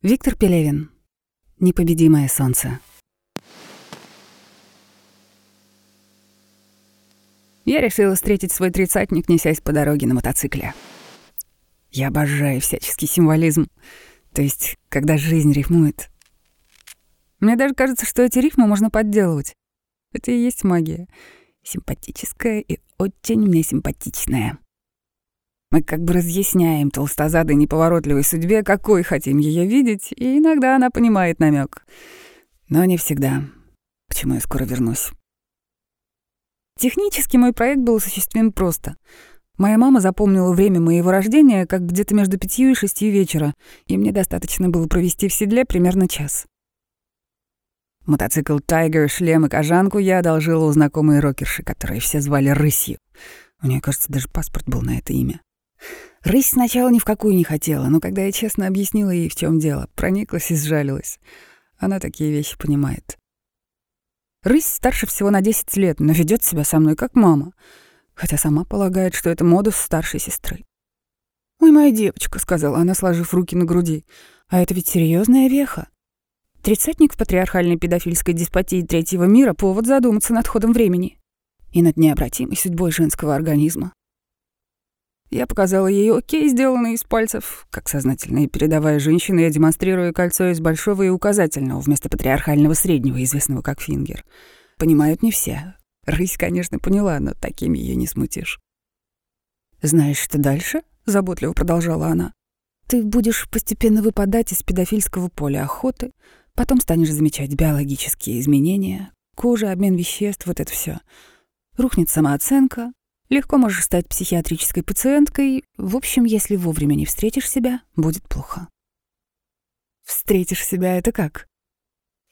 Виктор Пелевин. Непобедимое солнце. Я решила встретить свой тридцатник, несясь по дороге на мотоцикле. Я обожаю всяческий символизм. То есть, когда жизнь рифмует. Мне даже кажется, что эти рифмы можно подделывать. Это и есть магия. Симпатическая и очень мне симпатичная. Мы как бы разъясняем толстозадой неповоротливой судьбе, какой хотим ее видеть, и иногда она понимает намек. Но не всегда. К чему я скоро вернусь. Технически мой проект был осуществлен просто. Моя мама запомнила время моего рождения как где-то между пятью и шестью вечера, и мне достаточно было провести в седле примерно час. Мотоцикл «Тайгер», шлем и кожанку я одолжила у знакомой рокерши, которую все звали Рысью. У нее, кажется, даже паспорт был на это имя. Рысь сначала ни в какую не хотела, но когда я честно объяснила ей, в чем дело, прониклась и сжалилась. Она такие вещи понимает. Рысь старше всего на 10 лет, но ведет себя со мной как мама, хотя сама полагает, что это модус старшей сестры. «Ой, моя девочка», — сказала она, сложив руки на груди, — «а это ведь серьезная веха. Тридцатник в патриархальной педофильской деспотии третьего мира — повод задуматься над ходом времени и над необратимой судьбой женского организма. Я показала ей окей, сделанный из пальцев. Как сознательная передовая женщина, я демонстрирую кольцо из большого и указательного вместо патриархального среднего, известного как фингер. Понимают не все. Рысь, конечно, поняла, но таким ее не смутишь. «Знаешь, что дальше?» — заботливо продолжала она. «Ты будешь постепенно выпадать из педофильского поля охоты, потом станешь замечать биологические изменения, кожа, обмен веществ, вот это все. Рухнет самооценка, Легко можешь стать психиатрической пациенткой. В общем, если вовремя не встретишь себя, будет плохо. Встретишь себя — это как?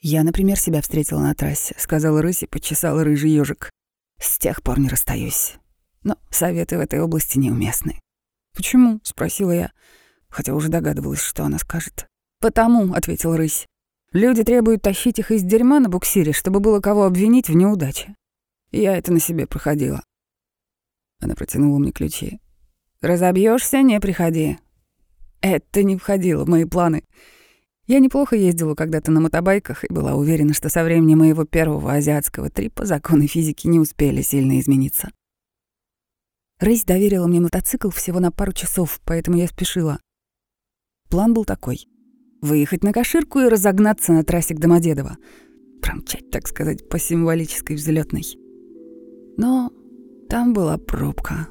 Я, например, себя встретила на трассе, сказала Рысь и подчесала рыжий ежик. С тех пор не расстаюсь. Но советы в этой области неуместны. «Почему?» — спросила я, хотя уже догадывалась, что она скажет. «Потому», — ответил Рысь. «Люди требуют тащить их из дерьма на буксире, чтобы было кого обвинить в неудаче. Я это на себе проходила. Она протянула мне ключи. Разобьешься, не приходи. Это не входило в мои планы. Я неплохо ездила когда-то на мотобайках и была уверена, что со времени моего первого азиатского трипа законы физики не успели сильно измениться. Рысь доверила мне мотоцикл всего на пару часов, поэтому я спешила. План был такой — выехать на Каширку и разогнаться на трассе к Домодедово. Промчать, так сказать, по символической взлетной. Но там была пробка.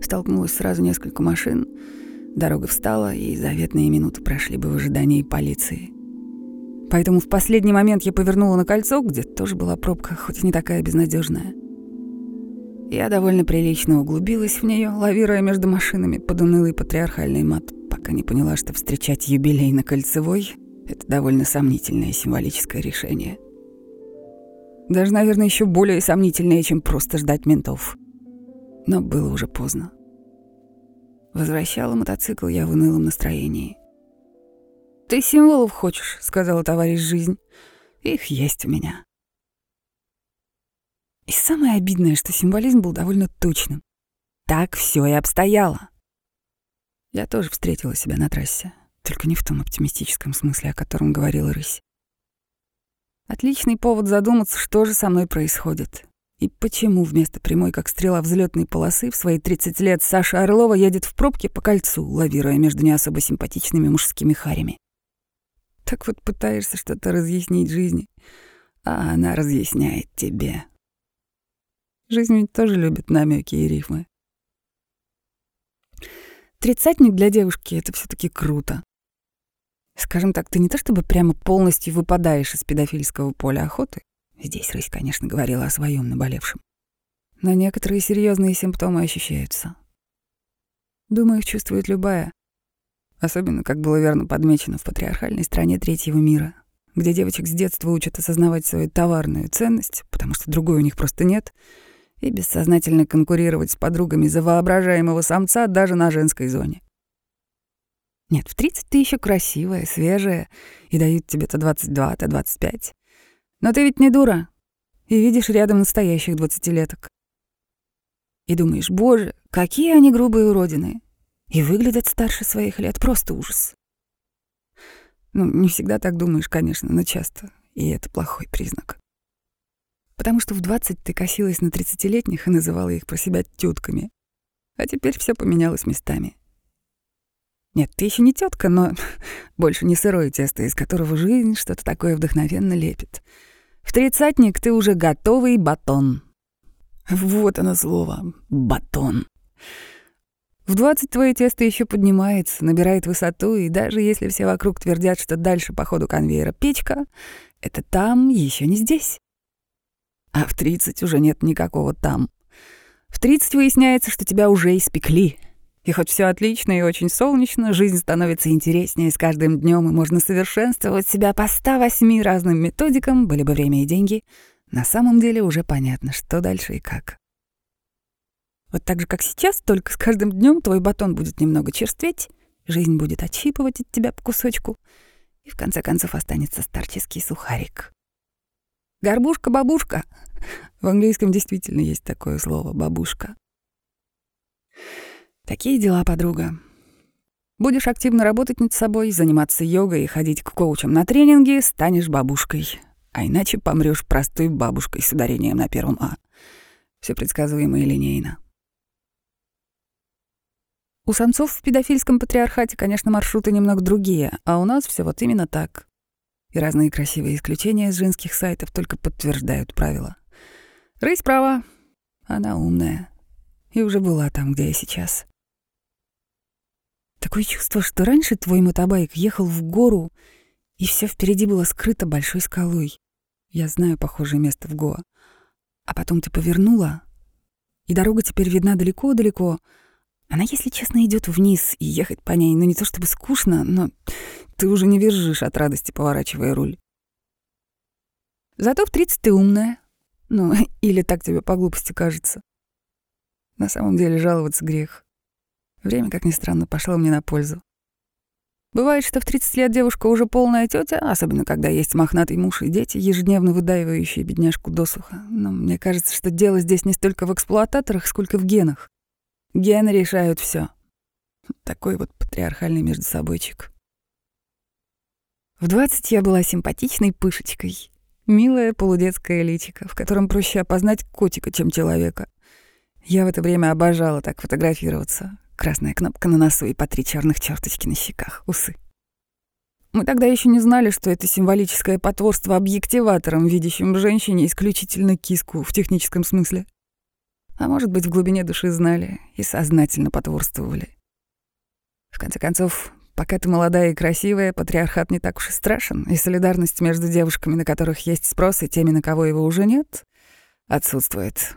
Столкнулось сразу несколько машин, дорога встала, и заветные минуты прошли бы в ожидании полиции. Поэтому в последний момент я повернула на кольцо, где тоже была пробка, хоть и не такая безнадежная. Я довольно прилично углубилась в нее, лавируя между машинами под унылый патриархальный мат, пока не поняла, что встречать юбилей на кольцевой — это довольно сомнительное символическое решение — даже, наверное, еще более сомнительнее, чем просто ждать ментов. Но было уже поздно. Возвращала мотоцикл я в унылом настроении. «Ты символов хочешь», — сказала товарищ жизнь. «Их есть у меня». И самое обидное, что символизм был довольно точным. Так все и обстояло. Я тоже встретила себя на трассе, только не в том оптимистическом смысле, о котором говорила рысь. Отличный повод задуматься, что же со мной происходит. И почему вместо прямой, как стрела взлетной полосы, в свои 30 лет Саша Орлова едет в пробке по кольцу, лавируя между не особо симпатичными мужскими харями. Так вот пытаешься что-то разъяснить жизни, а она разъясняет тебе. Жизнь ведь тоже любит намеки и рифмы. Тридцатник для девушки — это все таки круто. Скажем так, ты не то чтобы прямо полностью выпадаешь из педофильского поля охоты. Здесь рысь, конечно, говорила о своем наболевшем. Но некоторые серьезные симптомы ощущаются. Думаю, их чувствует любая. Особенно, как было верно подмечено в патриархальной стране третьего мира, где девочек с детства учат осознавать свою товарную ценность, потому что другой у них просто нет, и бессознательно конкурировать с подругами за воображаемого самца даже на женской зоне. Нет, в 30 ты еще красивая, свежая, и дают тебе то 22, то 25. Но ты ведь не дура, и видишь рядом настоящих двадцатилеток. И думаешь, боже, какие они грубые уродины. И выглядят старше своих лет, просто ужас. Ну, не всегда так думаешь, конечно, но часто. И это плохой признак. Потому что в 20 ты косилась на 30-летних и называла их про себя тетками. А теперь все поменялось местами. Нет, ты еще не тетка, но больше не сырое тесто, из которого жизнь что-то такое вдохновенно лепит. В тридцатник ты уже готовый батон. Вот оно слово — батон. В 20 твое тесто еще поднимается, набирает высоту, и даже если все вокруг твердят, что дальше по ходу конвейера печка, это там еще не здесь. А в 30 уже нет никакого там. В 30 выясняется, что тебя уже испекли. И хоть все отлично и очень солнечно, жизнь становится интереснее с каждым днем, и можно совершенствовать себя по 108 разным методикам, были бы время и деньги. На самом деле уже понятно, что дальше и как. Вот так же, как сейчас, только с каждым днем твой батон будет немного черстветь, жизнь будет отщипывать от тебя по кусочку, и в конце концов останется старческий сухарик. Горбушка-бабушка. В английском действительно есть такое слово «бабушка». Такие дела, подруга. Будешь активно работать над собой, заниматься йогой и ходить к коучам на тренинги, станешь бабушкой. А иначе помрёшь простой бабушкой с ударением на первом «а». Все предсказуемо и линейно. У самцов в педофильском патриархате, конечно, маршруты немного другие, а у нас все вот именно так. И разные красивые исключения из женских сайтов только подтверждают правила. Рысь права, она умная. И уже была там, где я сейчас. Такое чувство, что раньше твой мотобайк ехал в гору, и все впереди было скрыто большой скалой. Я знаю похожее место в Гоа. А потом ты повернула, и дорога теперь видна далеко-далеко, она, если честно, идет вниз, и ехать по ней, ну не то чтобы скучно, но ты уже не вержишь от радости, поворачивая руль. Зато в 30 ты умная. Ну, или так тебе по глупости кажется. На самом деле жаловаться грех. Время, как ни странно, пошло мне на пользу. Бывает, что в 30 лет девушка уже полная тетя, особенно когда есть мохнатый муж и дети, ежедневно выдаивающие бедняжку досуха. Но мне кажется, что дело здесь не столько в эксплуататорах, сколько в генах. Гены решают все. Такой вот патриархальный между собойчик. В двадцать я была симпатичной пышечкой. Милая полудетская личика, в котором проще опознать котика, чем человека. Я в это время обожала так фотографироваться. Красная кнопка на носу и по три черных черточки на щеках, усы. Мы тогда еще не знали, что это символическое потворство объективатором, видящим женщине исключительно киску в техническом смысле. А может быть, в глубине души знали и сознательно потворствовали. В конце концов, пока ты молодая и красивая, патриархат не так уж и страшен, и солидарность между девушками, на которых есть спрос, и теми, на кого его уже нет, отсутствует.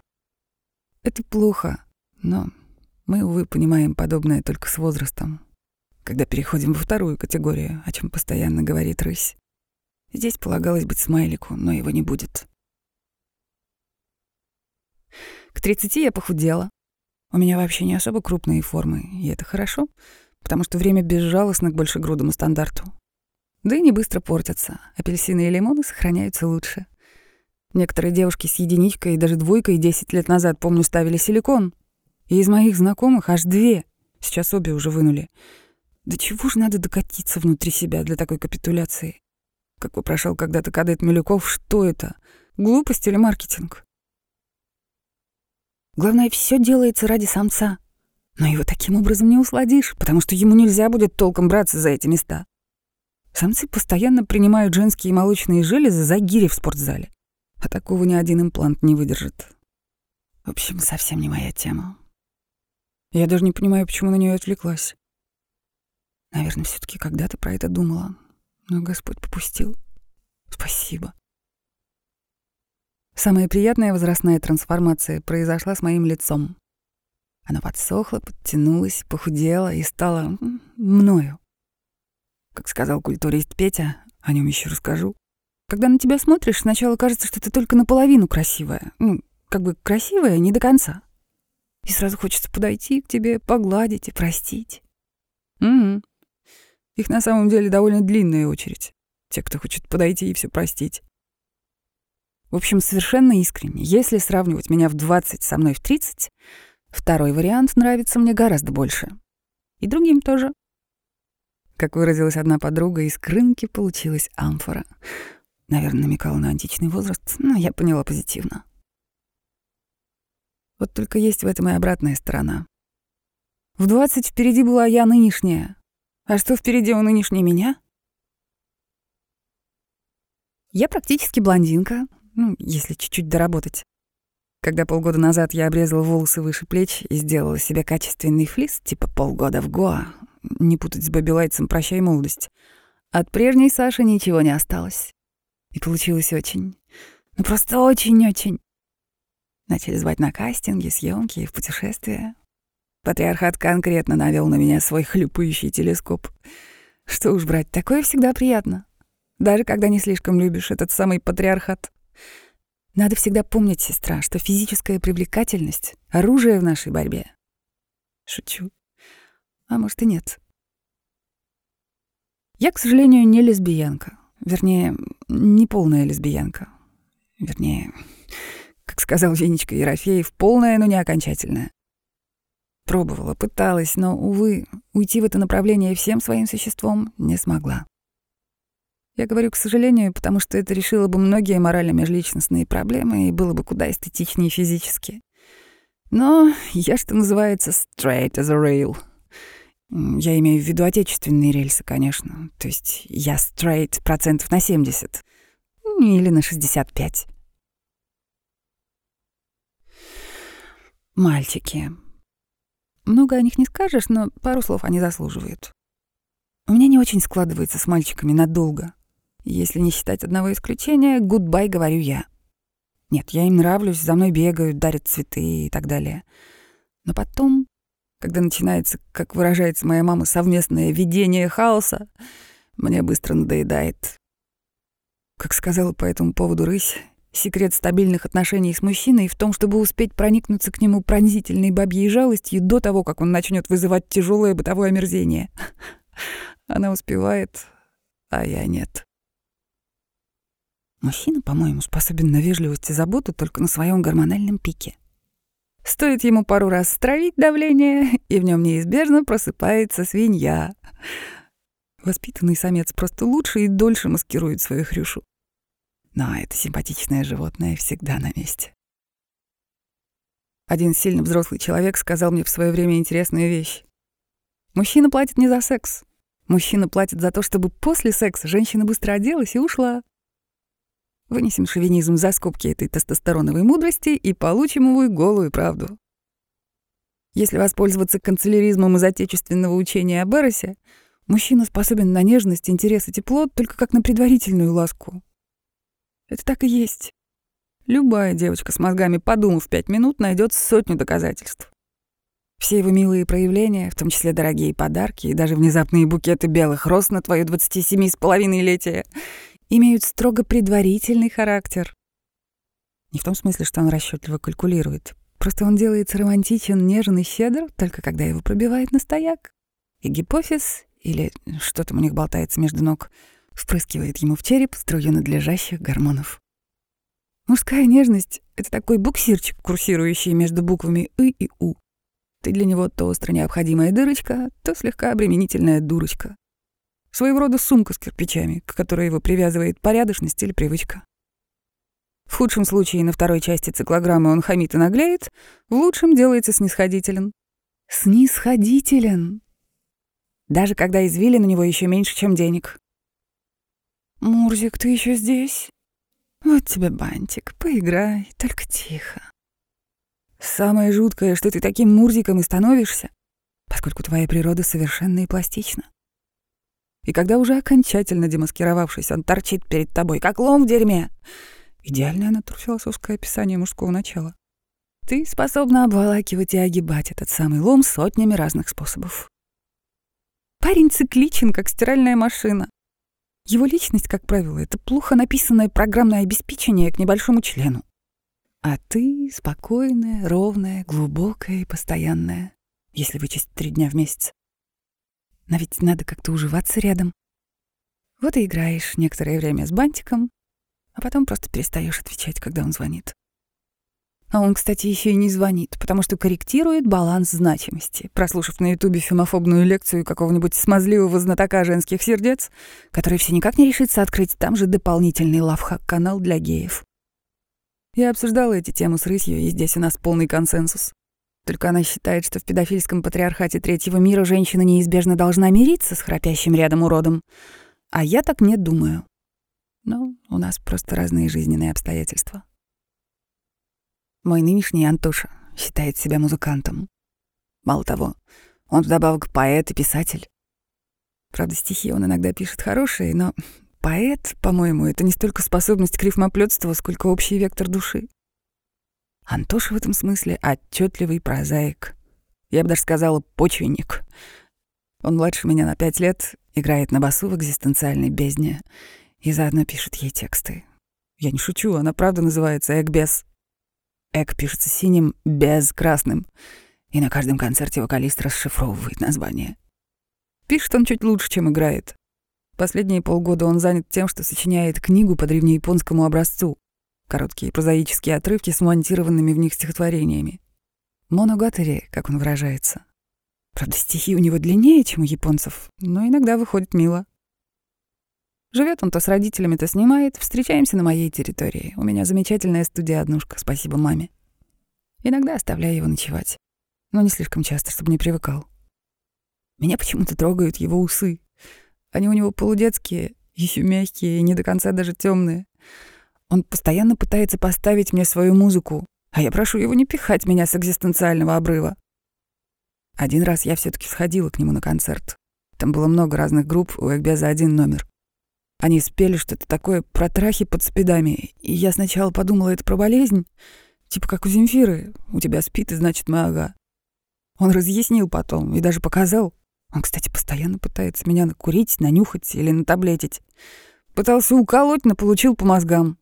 Это плохо, но мы, увы, понимаем подобное только с возрастом, когда переходим во вторую категорию, о чем постоянно говорит рысь. Здесь полагалось быть смайлику, но его не будет. К 30 я похудела. У меня вообще не особо крупные формы, и это хорошо, потому что время безжалостно к большегрудому стандарту. Да и не быстро портятся. Апельсины и лимоны сохраняются лучше. Некоторые девушки с единичкой и даже двойкой 10 лет назад, помню, ставили силикон. И из моих знакомых аж две. Сейчас обе уже вынули. Да чего же надо докатиться внутри себя для такой капитуляции? Как вопрошал когда-то кадет Милюков, что это? Глупость или маркетинг? Главное, все делается ради самца. Но его таким образом не усладишь, потому что ему нельзя будет толком браться за эти места. Самцы постоянно принимают женские молочные железы за гири в спортзале. А такого ни один имплант не выдержит. В общем, совсем не моя тема. Я даже не понимаю, почему на нее отвлеклась. Наверное, все таки когда-то про это думала. Но Господь попустил. Спасибо. Самая приятная возрастная трансформация произошла с моим лицом. Оно подсохло, подтянулось, похудело и стало мною. Как сказал культурист Петя, о нем еще расскажу. Когда на тебя смотришь, сначала кажется, что ты только наполовину красивая. Ну, как бы красивая не до конца. И сразу хочется подойти к тебе, погладить и простить. Угу. Их на самом деле довольно длинная очередь. Те, кто хочет подойти и все простить. В общем, совершенно искренне. Если сравнивать меня в 20 со мной в 30, второй вариант нравится мне гораздо больше. И другим тоже. Как выразилась одна подруга, из крынки получилась амфора. Наверное, намекала на античный возраст, но я поняла позитивно. Вот только есть в этом и обратная сторона. В двадцать впереди была я нынешняя. А что впереди у нынешней меня? Я практически блондинка, ну, если чуть-чуть доработать. Когда полгода назад я обрезала волосы выше плеч и сделала себе качественный флис, типа полгода в Гоа, не путать с Бобби Лайтсом «Прощай, молодость», от прежней Саши ничего не осталось. И получилось очень, ну просто очень-очень. Начали звать на кастинги, съемки и в путешествия. Патриархат конкретно навел на меня свой хлюпающий телескоп. Что уж брать, такое всегда приятно. Даже когда не слишком любишь этот самый патриархат. Надо всегда помнить, сестра, что физическая привлекательность — оружие в нашей борьбе. Шучу. А может и нет. Я, к сожалению, не лесбиянка. Вернее, не полная лесбиянка. Вернее, как сказал Венечка Ерофеев, полная, но не окончательная. Пробовала, пыталась, но, увы, уйти в это направление всем своим существом не смогла. Я говорю «к сожалению», потому что это решило бы многие морально-межличностные проблемы и было бы куда эстетичнее физически. Но я, что называется, straight as a rail. Я имею в виду отечественные рельсы, конечно. То есть я straight процентов на 70. Или на 65. Мальчики. Много о них не скажешь, но пару слов они заслуживают. У меня не очень складывается с мальчиками надолго. Если не считать одного исключения, гудбай говорю я. Нет, я им нравлюсь, за мной бегают, дарят цветы и так далее. Но потом, когда начинается, как выражается моя мама, совместное видение хаоса, мне быстро надоедает. Как сказала по этому поводу рысь, Секрет стабильных отношений с мужчиной в том, чтобы успеть проникнуться к нему пронзительной бабьей жалостью до того, как он начнет вызывать тяжелое бытовое омерзение. Она успевает, а я нет. Мужчина, по-моему, способен на вежливость и заботу только на своем гормональном пике. Стоит ему пару раз стравить давление, и в нем неизбежно просыпается свинья. Воспитанный самец просто лучше и дольше маскирует свою хрюшу. Но это симпатичное животное всегда на месте. Один сильно взрослый человек сказал мне в свое время интересную вещь. Мужчина платит не за секс. Мужчина платит за то, чтобы после секса женщина быстро оделась и ушла. Вынесем шовинизм за скобки этой тестостероновой мудрости и получим его голую правду. Если воспользоваться канцеляризмом из отечественного учения об Эросе, мужчина способен на нежность, интерес и тепло только как на предварительную ласку. Это так и есть. Любая девочка с мозгами, подумав пять минут, найдет сотню доказательств. Все его милые проявления, в том числе дорогие подарки и даже внезапные букеты белых роз на твою 27 с половиной летие, имеют строго предварительный характер. Не в том смысле, что он расчетливо калькулирует. Просто он делается романтичен, нежен и щедр, только когда его пробивает настояк. И гипофиз, или что там у них болтается между ног — впрыскивает ему в череп струю надлежащих гормонов. Мужская нежность — это такой буксирчик, курсирующий между буквами «ы» и «у». Ты для него то остро необходимая дырочка, то слегка обременительная дурочка. Своего рода сумка с кирпичами, к которой его привязывает порядочность или привычка. В худшем случае на второй части циклограммы он хамит и наглеет, в лучшем делается снисходителен. Снисходителен! Даже когда извилин у него еще меньше, чем денег. «Мурзик, ты еще здесь? Вот тебе бантик, поиграй, только тихо». Самое жуткое, что ты таким Мурзиком и становишься, поскольку твоя природа совершенна и пластична. И когда уже окончательно демаскировавшись, он торчит перед тобой, как лом в дерьме. Идеальное натурфилософское описание мужского начала. Ты способна обволакивать и огибать этот самый лом сотнями разных способов. Парень цикличен, как стиральная машина. Его личность, как правило, это плохо написанное программное обеспечение к небольшому члену. А ты спокойная, ровная, глубокая и постоянная, если вычесть три дня в месяц. Но ведь надо как-то уживаться рядом. Вот и играешь некоторое время с бантиком, а потом просто перестаешь отвечать, когда он звонит. А он, кстати, еще и не звонит, потому что корректирует баланс значимости, прослушав на ютубе фемофобную лекцию какого-нибудь смазливого знатока женских сердец, который все никак не решится открыть там же дополнительный лавхак-канал для геев. Я обсуждала эти темы с Рысью, и здесь у нас полный консенсус. Только она считает, что в педофильском патриархате третьего мира женщина неизбежно должна мириться с храпящим рядом уродом. А я так не думаю. Но у нас просто разные жизненные обстоятельства. Мой нынешний Антоша считает себя музыкантом. Мало того, он вдобавок поэт и писатель. Правда, стихи он иногда пишет хорошие, но поэт, по-моему, это не столько способность к рифмоплётству, сколько общий вектор души. Антоша в этом смысле отчетливый прозаик. Я бы даже сказала, почвенник. Он младше меня на пять лет, играет на басу в экзистенциальной бездне и заодно пишет ей тексты. Я не шучу, она правда называется «Экбес». Эк пишется синим, без красным. И на каждом концерте вокалист расшифровывает название. Пишет он чуть лучше, чем играет. Последние полгода он занят тем, что сочиняет книгу по древнеяпонскому образцу. Короткие прозаические отрывки с монтированными в них стихотворениями. Моногатери, как он выражается. Правда, стихи у него длиннее, чем у японцев, но иногда выходит мило. Живет он то с родителями, то снимает. Встречаемся на моей территории. У меня замечательная студия-однушка, спасибо маме. Иногда оставляю его ночевать. Но не слишком часто, чтобы не привыкал. Меня почему-то трогают его усы. Они у него полудетские, еще мягкие и не до конца даже темные. Он постоянно пытается поставить мне свою музыку, а я прошу его не пихать меня с экзистенциального обрыва. Один раз я все таки сходила к нему на концерт. Там было много разных групп, у Экбеза один номер. Они спели что-то такое про трахи под спидами, и я сначала подумала, это про болезнь, типа как у Земфиры, у тебя спит, и значит мы ага. Он разъяснил потом и даже показал. Он, кстати, постоянно пытается меня накурить, нанюхать или натаблетить. Пытался уколоть, но получил по мозгам.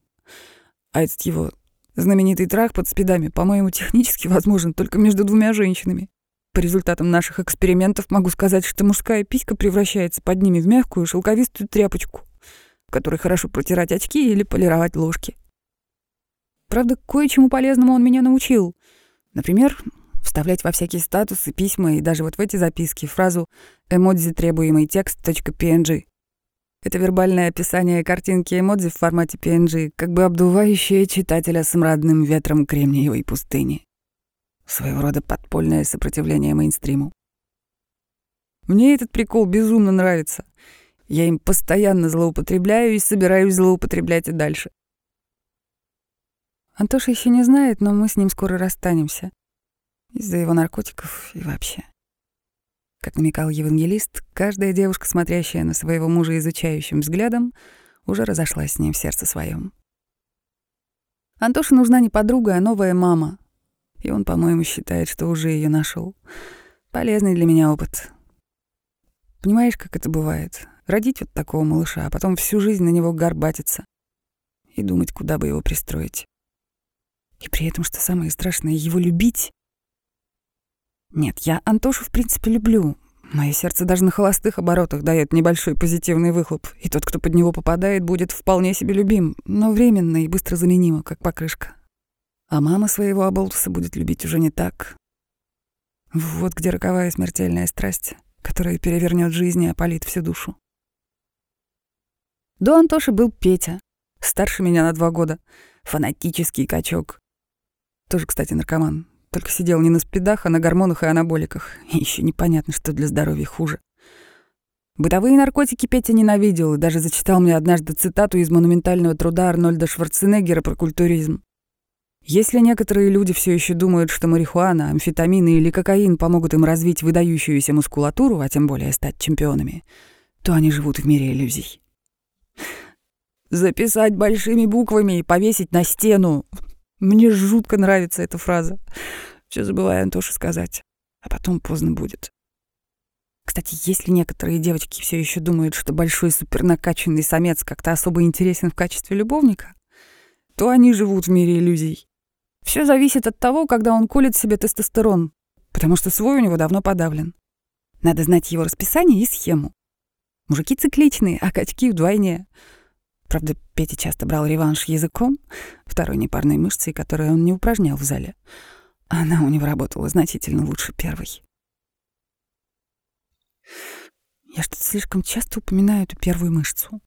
А этот его знаменитый трах под спидами, по-моему, технически возможен только между двумя женщинами. По результатам наших экспериментов могу сказать, что мужская писька превращается под ними в мягкую шелковистую тряпочку которой хорошо протирать очки или полировать ложки. Правда, кое-чему полезному он меня научил. Например, вставлять во всякие статусы, письма и даже вот в эти записки фразу «эмодзи требуемый текст .png». Это вербальное описание картинки эмодзи в формате PNG, как бы обдувающее читателя смрадным ветром кремниевой пустыни. Своего рода подпольное сопротивление мейнстриму. Мне этот прикол безумно нравится — я им постоянно злоупотребляю и собираюсь злоупотреблять и дальше. Антоша еще не знает, но мы с ним скоро расстанемся. Из-за его наркотиков и вообще. Как намекал евангелист, каждая девушка, смотрящая на своего мужа изучающим взглядом, уже разошлась с ним в сердце своем. Антоше нужна не подруга, а новая мама. И он, по-моему, считает, что уже ее нашел. Полезный для меня опыт. Понимаешь, как это бывает? Родить вот такого малыша, а потом всю жизнь на него горбатиться и думать, куда бы его пристроить. И при этом, что самое страшное, его любить. Нет, я Антошу в принципе люблю. Мое сердце даже на холостых оборотах дает небольшой позитивный выхлоп, и тот, кто под него попадает, будет вполне себе любим, но временно и быстро заменимо, как покрышка. А мама своего оболтуса будет любить уже не так. Вот где роковая смертельная страсть, которая перевернет жизнь и опалит всю душу. До Антоши был Петя, старше меня на два года, фанатический качок. Тоже, кстати, наркоман. Только сидел не на спидах, а на гормонах и анаболиках. И еще непонятно, что для здоровья хуже. Бытовые наркотики Петя ненавидел и даже зачитал мне однажды цитату из монументального труда Арнольда Шварценеггера про культуризм. Если некоторые люди все еще думают, что марихуана, амфетамины или кокаин помогут им развить выдающуюся мускулатуру, а тем более стать чемпионами, то они живут в мире иллюзий. Записать большими буквами и повесить на стену. Мне жутко нравится эта фраза. Все забываю Антоше сказать. А потом поздно будет. Кстати, если некоторые девочки все еще думают, что большой супернакачанный самец как-то особо интересен в качестве любовника, то они живут в мире иллюзий. Все зависит от того, когда он колет себе тестостерон, потому что свой у него давно подавлен. Надо знать его расписание и схему. Мужики цикличные, а качки вдвойне. Правда, Петя часто брал реванш языком, второй непарной мышцей, которую он не упражнял в зале. Она у него работала значительно лучше первой. Я что-то слишком часто упоминаю эту первую мышцу.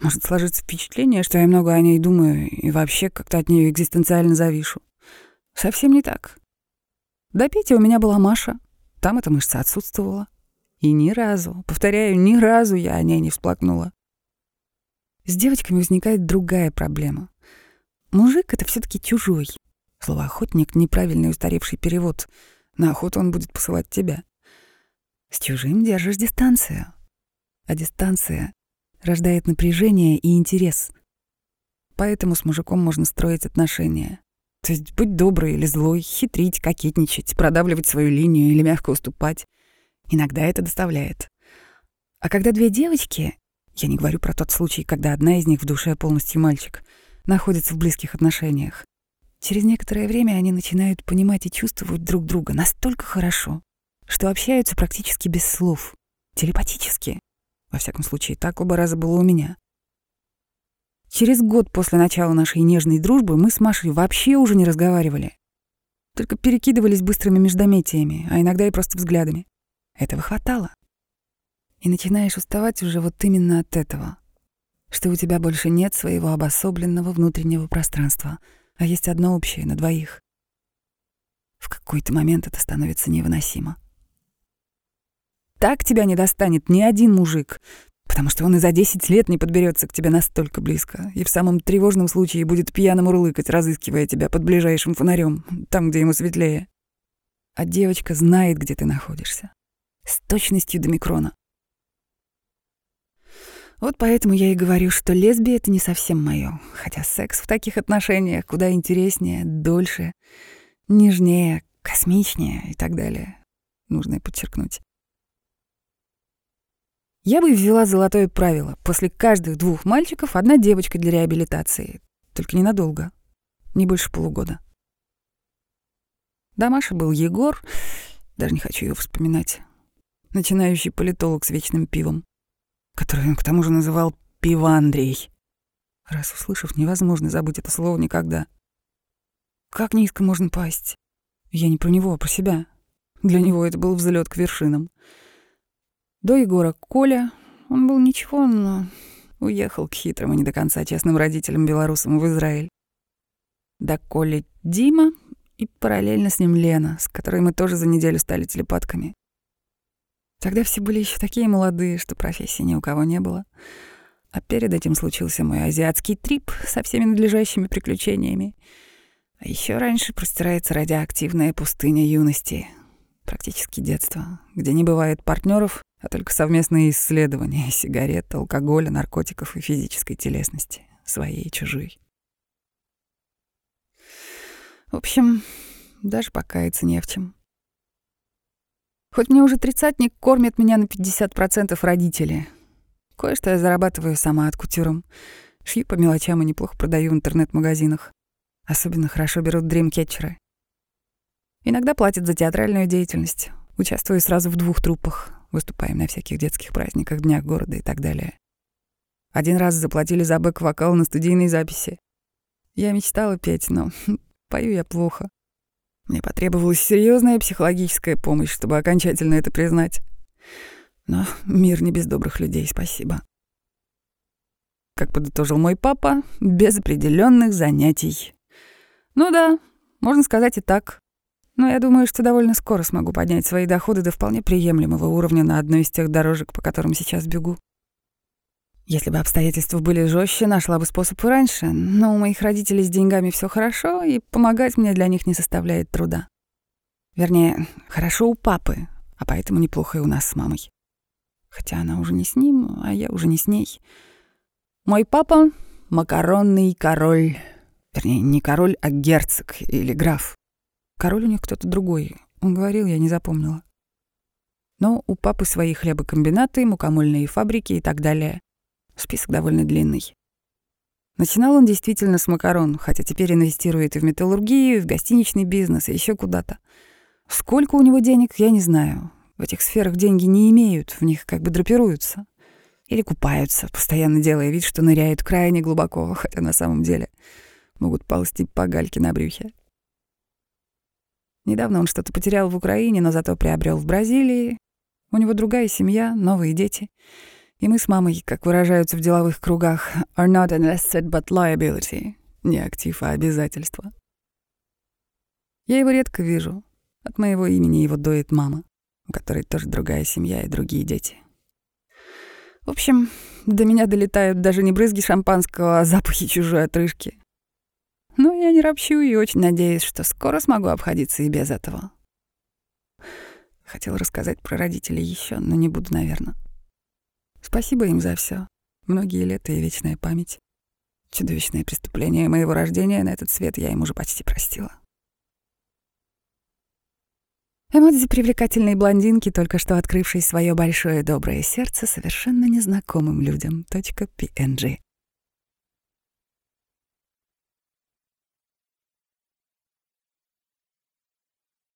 Может сложиться впечатление, что я много о ней думаю и вообще как-то от нее экзистенциально завишу. Совсем не так. До Пети у меня была Маша. Там эта мышца отсутствовала. И ни разу, повторяю, ни разу я о ней не всплакнула. С девочками возникает другая проблема. Мужик — это все таки чужой. Слово «охотник» — неправильный устаревший перевод. На охоту он будет посылать тебя. С чужим держишь дистанцию. А дистанция рождает напряжение и интерес. Поэтому с мужиком можно строить отношения. То есть быть добрый или злой, хитрить, кокетничать, продавливать свою линию или мягко уступать. Иногда это доставляет. А когда две девочки, я не говорю про тот случай, когда одна из них в душе полностью мальчик, находится в близких отношениях, Через некоторое время они начинают понимать и чувствовать друг друга настолько хорошо, что общаются практически без слов, телепатически. Во всяком случае, так оба раза было у меня. Через год после начала нашей нежной дружбы мы с Машей вообще уже не разговаривали. Только перекидывались быстрыми междометиями, а иногда и просто взглядами. Этого хватало. И начинаешь уставать уже вот именно от этого, что у тебя больше нет своего обособленного внутреннего пространства — а есть одно общее на двоих. В какой-то момент это становится невыносимо. Так тебя не достанет ни один мужик, потому что он и за 10 лет не подберется к тебе настолько близко и в самом тревожном случае будет пьяным урлыкать, разыскивая тебя под ближайшим фонарем, там, где ему светлее. А девочка знает, где ты находишься. С точностью до микрона. Вот поэтому я и говорю, что лесбия — это не совсем моё. Хотя секс в таких отношениях куда интереснее, дольше, нежнее, космичнее и так далее. Нужно подчеркнуть. Я бы ввела золотое правило. После каждых двух мальчиков одна девочка для реабилитации. Только ненадолго. Не больше полугода. Да, Маша был Егор, даже не хочу его вспоминать. Начинающий политолог с вечным пивом который он к тому же называл Пивандрей. Раз услышав, невозможно забыть это слово никогда. Как низко можно пасть? Я не про него, а про себя. Для него это был взлет к вершинам. До Егора Коля, он был ничего, но уехал к хитрым и не до конца честным родителям-белорусам в Израиль. До Коли Дима и параллельно с ним Лена, с которой мы тоже за неделю стали телепатками. Тогда все были еще такие молодые, что профессии ни у кого не было. А перед этим случился мой азиатский трип со всеми надлежащими приключениями. А еще раньше простирается радиоактивная пустыня юности, практически детство, где не бывает партнеров, а только совместные исследования сигарет, алкоголя, наркотиков и физической телесности, своей и чужой. В общем, даже покаяться не в чем. Хоть мне уже тридцатник, кормят меня на 50% родители. Кое-что я зарабатываю сама от кутюром. Шью по мелочам и неплохо продаю в интернет-магазинах. Особенно хорошо берут дримкетчеры. Иногда платят за театральную деятельность. Участвую сразу в двух труппах. Выступаем на всяких детских праздниках, днях города и так далее. Один раз заплатили за бэк-вокал на студийной записи. Я мечтала петь, но пою я плохо. Мне потребовалась серьезная психологическая помощь, чтобы окончательно это признать. Но мир не без добрых людей, спасибо. Как подытожил мой папа, без определенных занятий. Ну да, можно сказать и так. Но я думаю, что довольно скоро смогу поднять свои доходы до вполне приемлемого уровня на одной из тех дорожек, по которым сейчас бегу. Если бы обстоятельства были жестче, нашла бы способ и раньше, но у моих родителей с деньгами все хорошо, и помогать мне для них не составляет труда. Вернее, хорошо у папы, а поэтому неплохо и у нас с мамой. Хотя она уже не с ним, а я уже не с ней. Мой папа — макаронный король. Вернее, не король, а герцог или граф. Король у них кто-то другой. Он говорил, я не запомнила. Но у папы свои хлебокомбинаты, мукомольные фабрики и так далее. Список довольно длинный. Начинал он действительно с макарон, хотя теперь инвестирует и в металлургию, и в гостиничный бизнес, и еще куда-то. Сколько у него денег, я не знаю. В этих сферах деньги не имеют, в них как бы драпируются. Или купаются, постоянно делая вид, что ныряют крайне глубоко, хотя на самом деле могут ползти по гальке на брюхе. Недавно он что-то потерял в Украине, но зато приобрел в Бразилии. У него другая семья, новые дети. И мы с мамой, как выражаются в деловых кругах, are not an asset but liability. Не актив, а обязательство. Я его редко вижу. От моего имени его доит мама, у которой тоже другая семья и другие дети. В общем, до меня долетают даже не брызги шампанского, а запахи чужой отрыжки. Но я не ропщу и очень надеюсь, что скоро смогу обходиться и без этого. Хотел рассказать про родителей еще, но не буду, наверное. Спасибо им за все. Многие лета и вечная память. Чудовищное преступление моего рождения на этот свет я им уже почти простила. Эмодзи привлекательной блондинки, только что открывшей свое большое доброе сердце совершенно незнакомым людям. .png